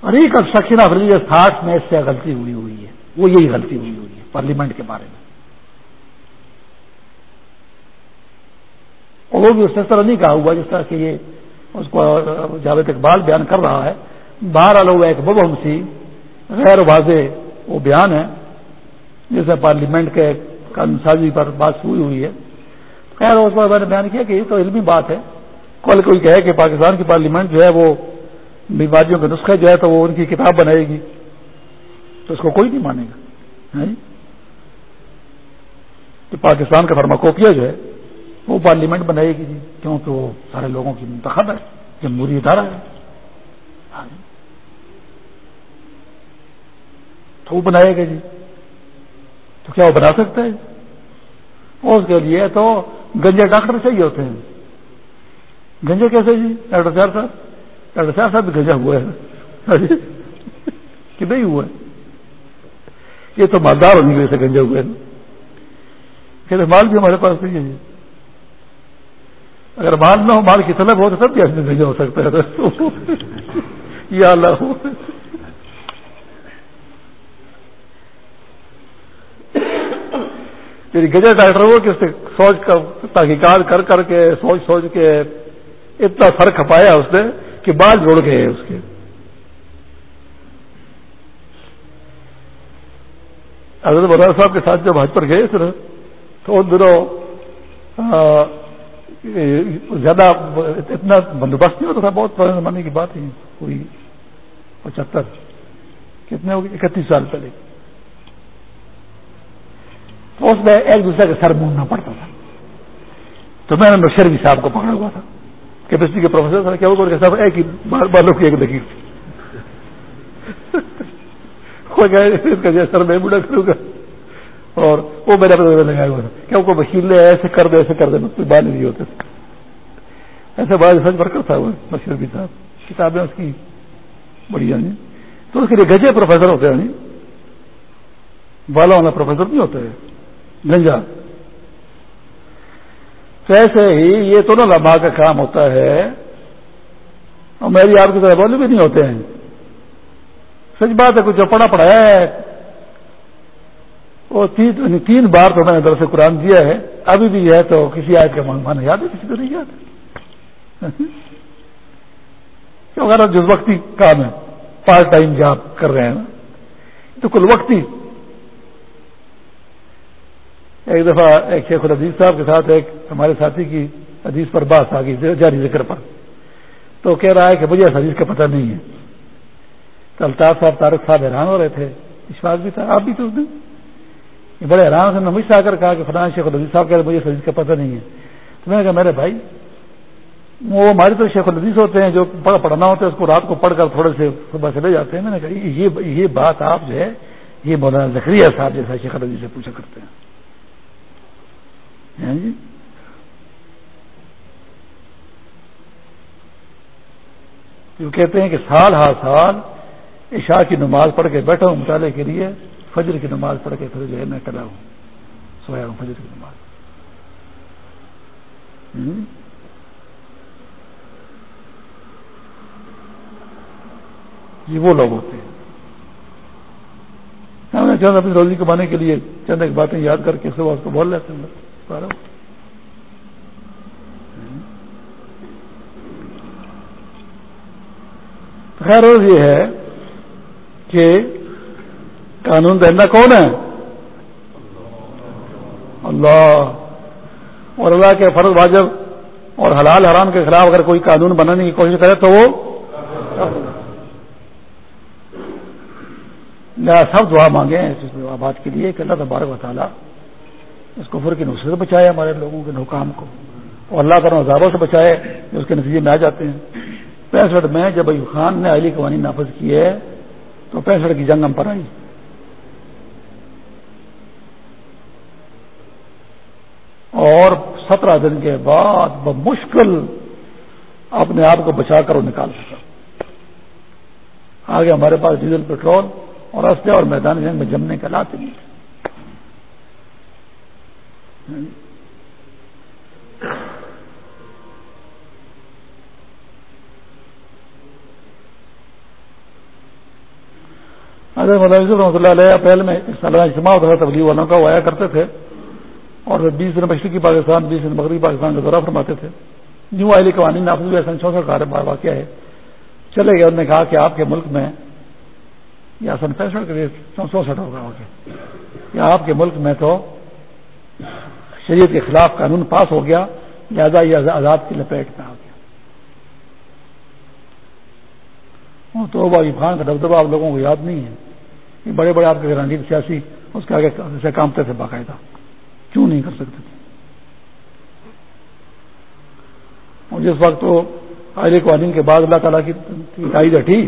S1: اور ایک کنسٹرکشن آف ریلیجس تھاٹ میں اس سے غلطی ہوئی ہوئی ہے۔ وہ یہی غلطی ہوئی ہوئی ہے پارلیمنٹ کے بارے میں۔ اور وہ بھی اس طرح نہیں کہا ہوا جس طرح کہ یہ اس کو جاوید اقبال بیان کر رہا ہے۔ باہر لوگ ایک بب سی، غیر واضح وہ بیان ہے جیسے پارلیمنٹ کے قانون سازی پر بات ہوئی ہوئی ہے۔ خیر، اس پر میں نے بیان کیا کہ یہ تو علمی بات ہے۔ کل کوئی کہے کہ پاکستان کی پارلیمنٹ جو ہے وہ بیماریوں کے نسخے جو ہے تو وہ ان کی کتاب بنائے گی۔ تو اس کو کوئی نہیں مانے گا کہ پاکستان کا فرماکوپیا جو ہے وہ پارلیمنٹ بنائے گی جی کیوں وہ سارے لوگوں کی منتخب ہے، جمہوری ادارہ ہے۔ ہاں جی۔ تو وہ بنائے گا جی۔ تو کیا وہ بنا سکتا ہے اس کے لیے تو گنجے ڈاکٹر چاہیے ہوتے ہیں۔ گنجے کیسے جی؟ ڈاکٹر صاحب صاحب، ڈاکٹر صاحب صاحب گنجا ہوا ہے کہ نہیں ہوا ہے یہ تو مالدار ہونے کی وجہ سے گنجے ہوئے ہیں۔ مال بھی ہمارے پاس نہیں ہے جی۔ اگر مال نہ ہو، مال کی طلب ہو تو سب بھی آدمی گنجا ہو سکتا ہے۔ یا اللہ۔ ہو میری گجر ڈاکٹر وہ کہ اس سے سوچ کر تحقیقات کر کر کے، سوچ سوچ کے اتنا فرق کھپایا اس نے کہ بال جوڑ گئے اس کے۔ حضرت برار صاحب کے ساتھ جب حج پر گئے تھے تو ان دنوں زیادہ اتنا بندوبست نہیں ہوتا تھا، بہت پرانے زمانے کی بات ہے، کوئی پچہتر، کتنے ہو گئے اکتیس سال پہلے۔ تو اس میں ایک دوسرے کا سر موننا پڑتا تھا۔ تو میں نے نشروی صاحب کو پکڑا ہوا تھا۔ کیمسٹری کے پروفیسر کیا ہوا صاحب ایک ہی بالوں کی ایک لکیر سر میں بڑا کروں گا۔ اور وہ میرا لگایا ہوا تھا کیا وہ مشین لے ایسے کر دے ایسے کر دے کوئی بال نہیں ہوتے ایسے بات سچ برکر تھا وہ مشرفی صاحب۔ کتابیں اس کی بڑھیا نہیں تو اس کے لیے گجے پروفیسر ہوتے ہیں۔ بالا والا پروفیسر نہیں ہوتا ہے گنجا تو ایسے ہی یہ تو نا لمبا کا کام ہوتا ہے۔ اور میری آپ کی طرح بولے بھی نہیں ہوتے ہیں۔ سچ بات ہے، کچھ جو پڑھا پڑھایا ہے وہ یعنی تین بار تو میں نے درس قرآن دیا ہے، ابھی بھی ہے تو کسی آیت کا مانا یاد ہے کسی کو نہیں یاد؟ اگر جس وقتی کام ہے پارٹ ٹائم جاب کر رہے ہیں تو کل وقتی۔ ایک دفعہ ایک شیخ العزیز صاحب کے ساتھ ایک ہمارے ساتھی کی حدیث پر بات آ گئی، جاری ذکر پر۔ تو کہہ رہا ہے کہ مجھے اس حدیث کا پتہ نہیں ہے۔ تو الطاف صاحب، طارق صاحب حیران ہو رہے تھے، وشواس بھی تھا، آپ بھی تو اس دن؟ بڑے حیران سے نے مجھ سے آ کر کہا کہ فلاں شیخ العزیز صاحب کہہ رہے، مجھے حدیث کا پتہ نہیں ہے۔ تو میں نے کہا، میرے بھائی، وہ ہمارے تو شیخ العزیز ہوتے ہیں، جو پڑھ پڑھنا ہوتا ہے، اس کو رات کو پڑھ کر تھوڑے سے صبح چلے جاتے ہیں۔ میں نے کہا، یہ بات آپ جو ہے، یہ مولانا زکریہ صاحب جیسا شیخ العزیز سے پوچھا کرتے ہیں۔ ہاں جی؟ کہتے ہیں کہ سال ہر سال عشاء کی نماز پڑھ کے بیٹھا ہوں مطالعے کے لیے۔ فجر کی نماز پڑھ کے پھر جو ہے میں ٹلا ہوں، سویا ہوں فجر کی نماز۔ یہ وہ لوگ ہوتے ہیں۔ چند اپنی روزی کمانے کے لیے چند ایک باتیں یاد کر کے صبح اس کو بول لیتے ہیں خیر یہ ہے کہ قانون دہندہ کون ہے؟ اللہ۔ اور اللہ کے فرض واجب اور حلال حرام کے خلاف اگر کوئی قانون بنانے کی کوشش کرے تو وہ سب دعا مانگے ہیں اس بات کے لیے کہ اللہ تبارک و تعالیٰ اس کفر کی نصرت بچائے ہمارے لوگوں کے حکام کو اور اللہ تعالیٰ ہزاروں سے بچائے جو اس کے نتیجے میں آ جاتے ہیں۔ پینسٹھ میں جب ایوب خان نے علی قوانین نافذ کیے تو پینسٹھ کی جنگ ہم پر آئی۔ اور سترہ دن کے بعد بمشکل اپنے آپ کو بچا کر وہ نکال سکا۔ آگے ہمارے پاس ڈیزل پیٹرول اور رستے اور میدان جنگ میں جمنے کے لاتے نہیں رحمۃ اللہ علیہ اپریل میں سالانہ اجتماع ہوتا تھا، تبلیغ والوں کا وہ آیا کرتے تھے۔ اور بیس دن مشرقی پاکستان، بیس دن مغربی پاکستان کا دورہ فرماتے تھے۔ نیو آئلی قوانین نافذ ہوئے سن چونسٹھ کا واقعہ ہے۔ چلے گئے، انہوں نے کہا کہ آپ کے ملک میں یا سن پینسٹھ کے چونسٹھ ہوگا۔ یا آپ کے ملک میں تو شریعت کے خلاف قانون پاس ہو گیا، لہذا یہ آزاد کی لپیٹ میں آ گیا۔ تو بابی خان کا دبدبہ آپ لوگوں کو یاد نہیں ہے۔ یہ بڑے بڑے آپ کے رنگیل سیاسی، اس کے آگے کامتے تھے باقاعدہ۔ کیوں نہیں کر سکتے تھے؟ اور جس وقت وہ قوانین کے بعد اللہ تعالیٰ کی تائید ہٹی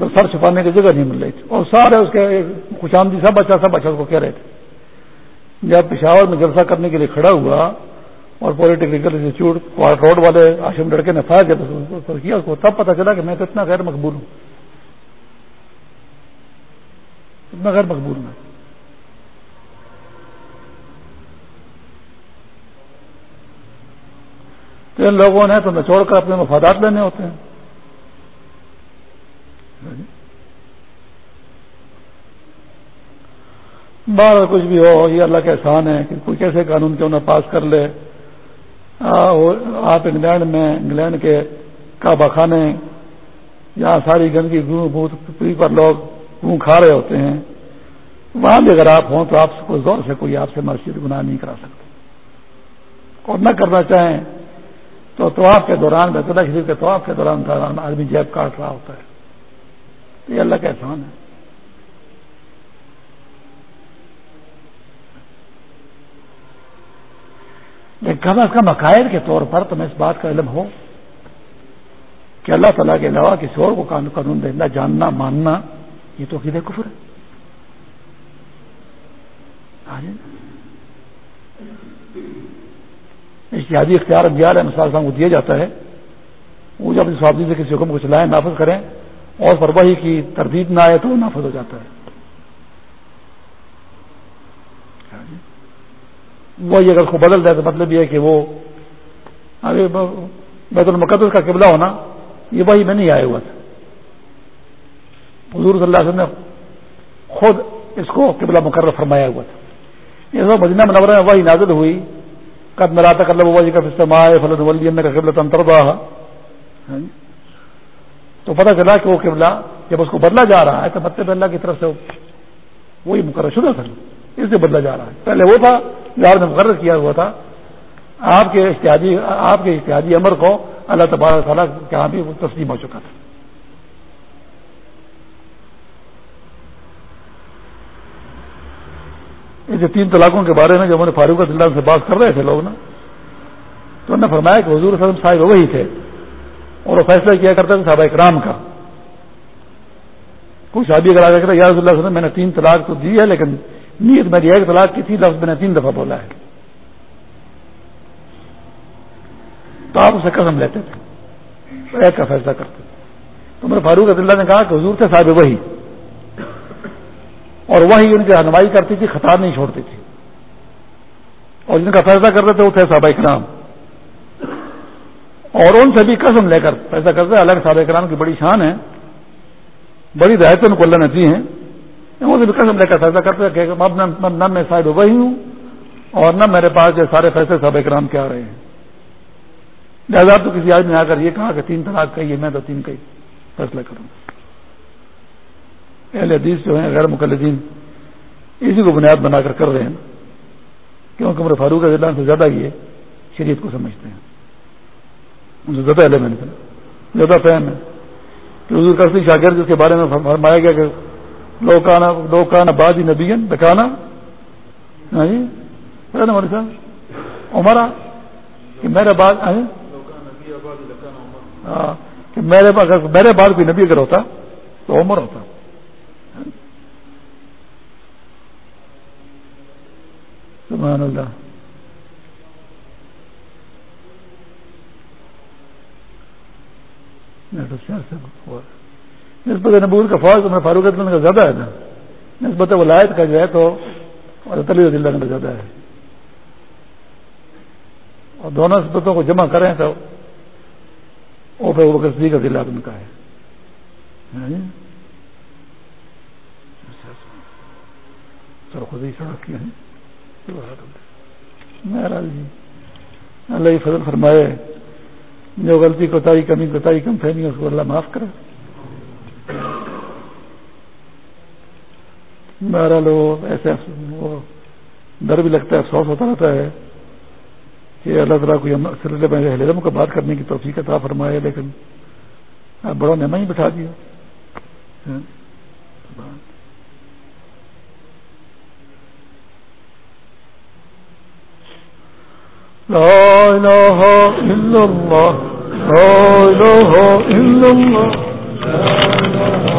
S1: تو سر چھپانے کی جگہ نہیں مل رہی تھی۔ اور سارے اس کے خوش آمدی سب بچہ سب اچھا، بچہ کو کہہ رہے تھے۔ جب پشاور میں جلسہ کرنے کے لیے کھڑا ہوا اور پولیٹیکنیکل انسٹیٹیوٹ روڈ والے آشم لڑکے نے فائر کیا، اس کو تب پتا چلا کہ میں تو اتنا غیر مقبول ہوں۔ اتنا غیر مقبول ہوں۔ تو ان لوگوں نے تو نچوڑ کر اپنے مفادات لینے ہوتے ہیں۔ بار کچھ بھی ہو، یہ اللہ کا احسان ہے کہ کوئی کیسے قانون کیوں نہ پاس کر لے۔ آپ انگلینڈ میں، انگلینڈ کے کعبہ خانے جہاں ساری گندگی گوں بوت پر لوگ گوں کھا رہے ہوتے ہیں۔ وہاں بھی اگر آپ ہوں تو آپ کو زور سے، کوئی آپ سے مسجد گناہ نہیں کرا سکتے اور نہ کرنا چاہیں تو طواف کے دوران بیت اللہ شریف کے طواف کے دوران آدمی جیب کاٹ رہا ہوتا ہے۔ یہ اللہ کا احسان ہے۔ کم از کم عقائد کے طور پر تمہیں اس بات کا علم ہو کہ اللہ تعالیٰ کے علاوہ کسی اور کو قانون دینا جاننا، ماننا، یہ تو عقید کفر ہے۔ اشتہادی اختیار اختیار ہے مثال کو دیا جاتا ہے۔ وہ جب اس آدمی سے کسی حکم کو چلائیں، نافذ کریں اور پرواہی کی تردید نہ آئے تو وہ نافذ ہو جاتا ہے۔ وہی اگر اس کو بدل دے تو مطلب یہ ہے کہ وہ ارے، بیت المقدس کا قبلہ ہونا، یہ وہی میں نہیں آیا ہوا تھا۔ حضور صلی اللہ علیہ وسلم نے خود اس کو قبلہ مقرر فرمایا ہوا تھا۔ یہ مدینہ منورہ میں وہی نازل ہوئی۔ قد میرا تک اللہ وجہ کا استعمال فلد ولی کا قبل تنتربا تو پتہ چلا کہ وہ قبلہ جب اس کو بدلا جا رہا ہے تو مطلب اللہ کی طرف سے وہی مقرر شدہ تھا۔ اس سے بدلا جا رہا ہے۔ پہلے وہ تھا جو نے مقرر کیا ہوا تھا۔ آپ کے اشتہادی آپ کے اشتہادی امر کو اللہ تبارک تعالیٰ کے یہاں بھی تسلیم ہو چکا تھا۔ جو تین طلاقوں کے بارے میں جب انہوں نے فاروق اللہ سے بات کر رہے تھے لوگ نا، تو انہوں نے فرمایا کہ حضور وسلم صاحب وہی تھے۔ اور وہ فیصلہ کیا کرتے تھے صحابہ اکرام کا۔ کوئی شادی اگر آگے کرتا یار اللہ میں نے تین طلاق تو دی ہے، لیکن نیت میری ایک طلاق کی تھی، لفظ میں نے تین دفعہ بولا ہے۔ تو آپ اسے قسم لیتے تھے، ایک کا فیصلہ کرتے تھے۔ تو میرے فاروق عداللہ نے کہا کہ حضور تھے، صاحب وہی۔ اور وہی ان کی رہنمائی کرتی تھی خطار نہیں چھوڑتی تھی۔ اور جن کا فیصلہ کرتے تھے، وہ تھے صحابہ اکرام۔ اور ان سے بھی قسم لے کر فیصلہ کرتے الگ صحابہ اکرام کی بڑی شان ہے، بڑی رعایتیں ان کو اللہ نے دی ہیں۔ ان سے بھی قسم لے کر فیصلہ کرتے کہ نہ میں شاید وہی ہوں اور نہ میرے پاس جو سارے فیصلے صحابہ اکرام کے آ رہے ہیں۔ لہٰذا تو کسی آدمی نے آ کر یہ کہا کہ تین طلاق کہیے میں تو تین کا فیصلہ کروں۔ گا اہل حدیث جو ہیں غیر مقلدین، اسی کو بنیاد بنا کر کر رہے ہیں۔ کیونکہ عمر فاروق اللہ سے زیادہ یہ شریعت کو سمجھتے ہیں۔ ان سے زیادہ علم ہے زیادہ فہم ہے۔ کہ حضور کرسی شاگرد جس کے بارے میں فرمایا گیا کہ لوکانا لوکانا بادی نبین بکانا ہاں جی؟ مولوی صاحب؟ عمرہ، کہ میرے بعد ہاں جی؟ ہاں، کہ میرے اگر میرے بعد کوئی نبی اگر ہوتا تو عمر ہوتا۔ سبحان اللہ۔ نسبت نبور کا فوج میں فاروق کا زیادہ ہے نا۔ نسبت ولایت کا جو ہے تو تلی اللہ کا زیادہ ہے۔ اور دونوں نسبتوں کو جمع کریں تو وہ پھر وہ کسی کا دل آدمی کا ہے۔ ہاں جی۔ سر خود ہی سڑک کی ہیں جی اللہ فضل فرمائے۔ جو غلطی کوتاہی کمی کوتاہی کم فہمی اس کو اللہ معاف کرے۔ بہرحال وہ ایسے وہ ڈر بھی لگتا ہے، افسوس ہوتا رہتا ہے کہ اللہ تعالیٰ کو سلسلے میں علم کو بات کرنے کی توفیق عطا فرمائے، لیکن بڑا نعمہ ہی بٹھا دیا۔ ہاں۔ لا إله إلا الله. لا إله إلا الله. لا إله